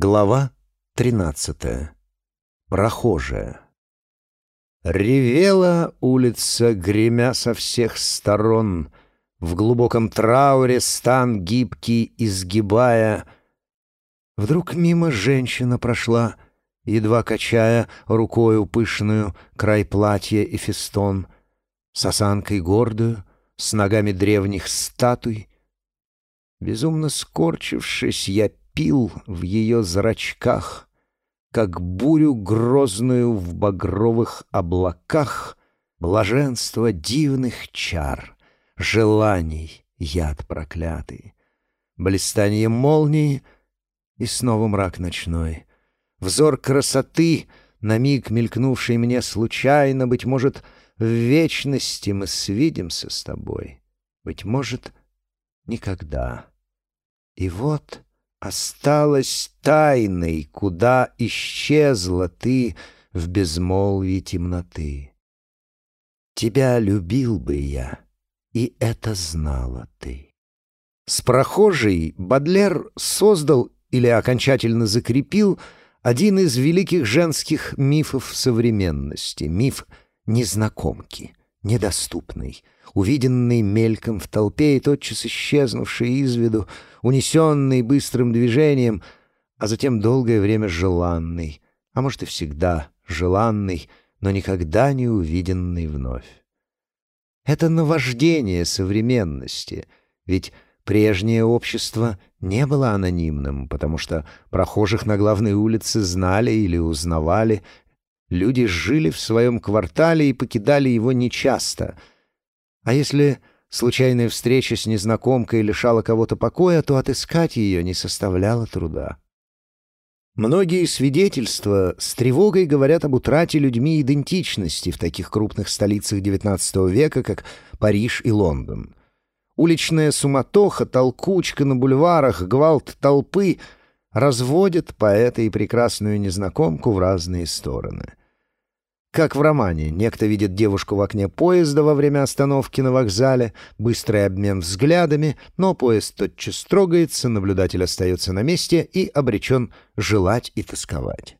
Глава тринадцатая. Прохожая. Ревела улица, гремя со всех сторон, В глубоком трауре стан гибкий изгибая. Вдруг мимо женщина прошла, Едва качая рукою пышную Край платья и фестон, С осанкой гордую, с ногами древних статуй. Безумно скорчившись, я пил в ее зрачках, Как бурю грозную в багровых облаках, Блаженство дивных чар, желаний яд проклятый, Блистанье молнии и снова мрак ночной. Взор красоты, на миг мелькнувший мне случайно, Быть может, в вечности мы свидимся с тобой, Быть может, никогда. И вот осталась тайной, куда исчезла ты в безмолвии темноты. Тебя любил бы я, и это знала ты. С прохожей Бадлер создал или окончательно закрепил один из великих женских мифов современности — миф незнакомки, недоступной — увиденный мельком в толпе и тотчас исчезнувший из виду, унесенный быстрым движением, а затем долгое время желанный, а может и всегда желанный, но никогда не увиденный вновь. Это наваждение современности, ведь прежнее общество не было анонимным, потому что прохожих на главной улице знали или узнавали, люди жили в своем квартале и покидали его нечасто — а если случайная встреча с незнакомкой лишала кого-то покоя, то отыскать ее не составляло труда. Многие свидетельства с тревогой говорят об утрате людьми идентичности в таких крупных столицах XIX века, как Париж и Лондон. Уличная суматоха, толкучка на бульварах, гвалт толпы разводят поэта и прекрасную незнакомку в разные стороны. Как в романе, некто видит девушку в окне поезда во время остановки на вокзале, быстрый обмен взглядами, но поезд тотчас трогается, наблюдатель остается на месте и обречен желать и тосковать.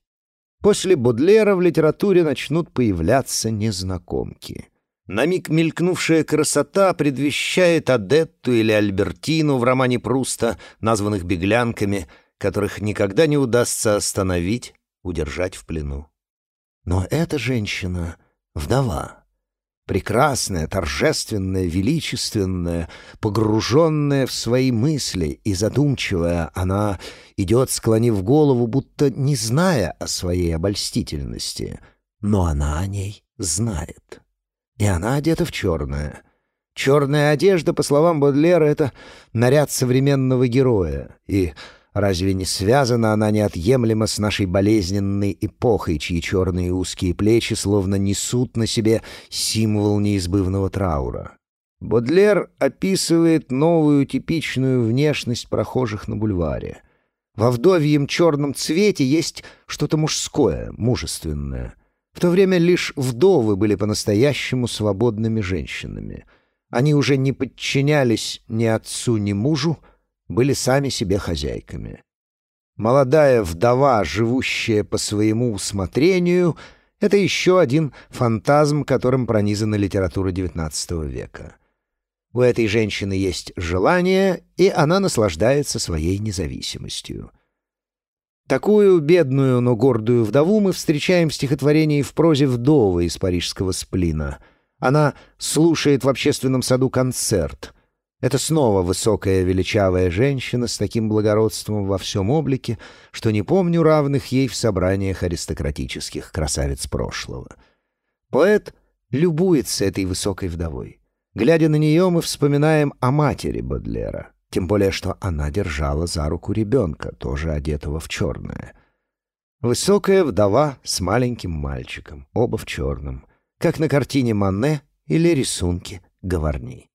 После Бодлера в литературе начнут появляться незнакомки. На миг мелькнувшая красота предвещает Адетту или Альбертину в романе Пруста, названных беглянками, которых никогда не удастся остановить, удержать в плену. Но эта женщина — вдова. Прекрасная, торжественная, величественная, погруженная в свои мысли и задумчивая, она идет, склонив голову, будто не зная о своей обольстительности. Но она о ней знает. И она одета в черное. Черная одежда, по словам Бодлера, — это наряд современного героя. И Разве не связана она неотъемлемо с нашей болезненной эпохой, чьи черные узкие плечи словно несут на себе символ неизбывного траура? Бодлер описывает новую типичную внешность прохожих на бульваре. Во вдовьем черном цвете есть что-то мужское, мужественное. В то время лишь вдовы были по-настоящему свободными женщинами. Они уже не подчинялись ни отцу, ни мужу, были сами себе хозяйками. Молодая вдова, живущая по своему усмотрению, это еще один фантазм, которым пронизана литература XIX века. У этой женщины есть желание, и она наслаждается своей независимостью. Такую бедную, но гордую вдову мы встречаем в стихотворении в прозе «Вдовы» из парижского сплина. Она слушает в общественном саду концерт — это снова высокая величавая женщина с таким благородством во всем облике, что не помню равных ей в собраниях аристократических красавиц прошлого. Поэт любуется этой высокой вдовой. Глядя на нее, мы вспоминаем о матери Бодлера, тем более что она держала за руку ребенка, тоже одетого в черное. Высокая вдова с маленьким мальчиком, оба в черном, как на картине Манне или рисунке Гаварни.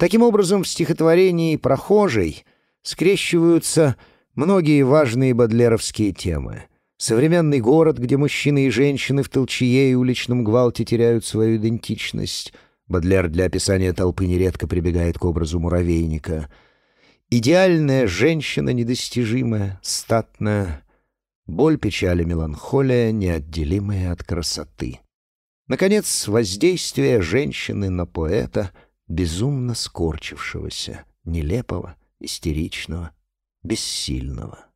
Таким образом, в стихотворении «Прохожий» скрещиваются многие важные бодлеровские темы. Современный город, где мужчины и женщины в толчье и уличном гвалте теряют свою идентичность. Бодлер для описания толпы нередко прибегает к образу муравейника. Идеальная женщина, недостижимая, статная. Боль, печаль и меланхолия, неотделимые от красоты. Наконец, воздействие женщины на поэта, безумно скорчившегося, нелепого, истеричного, бессильного.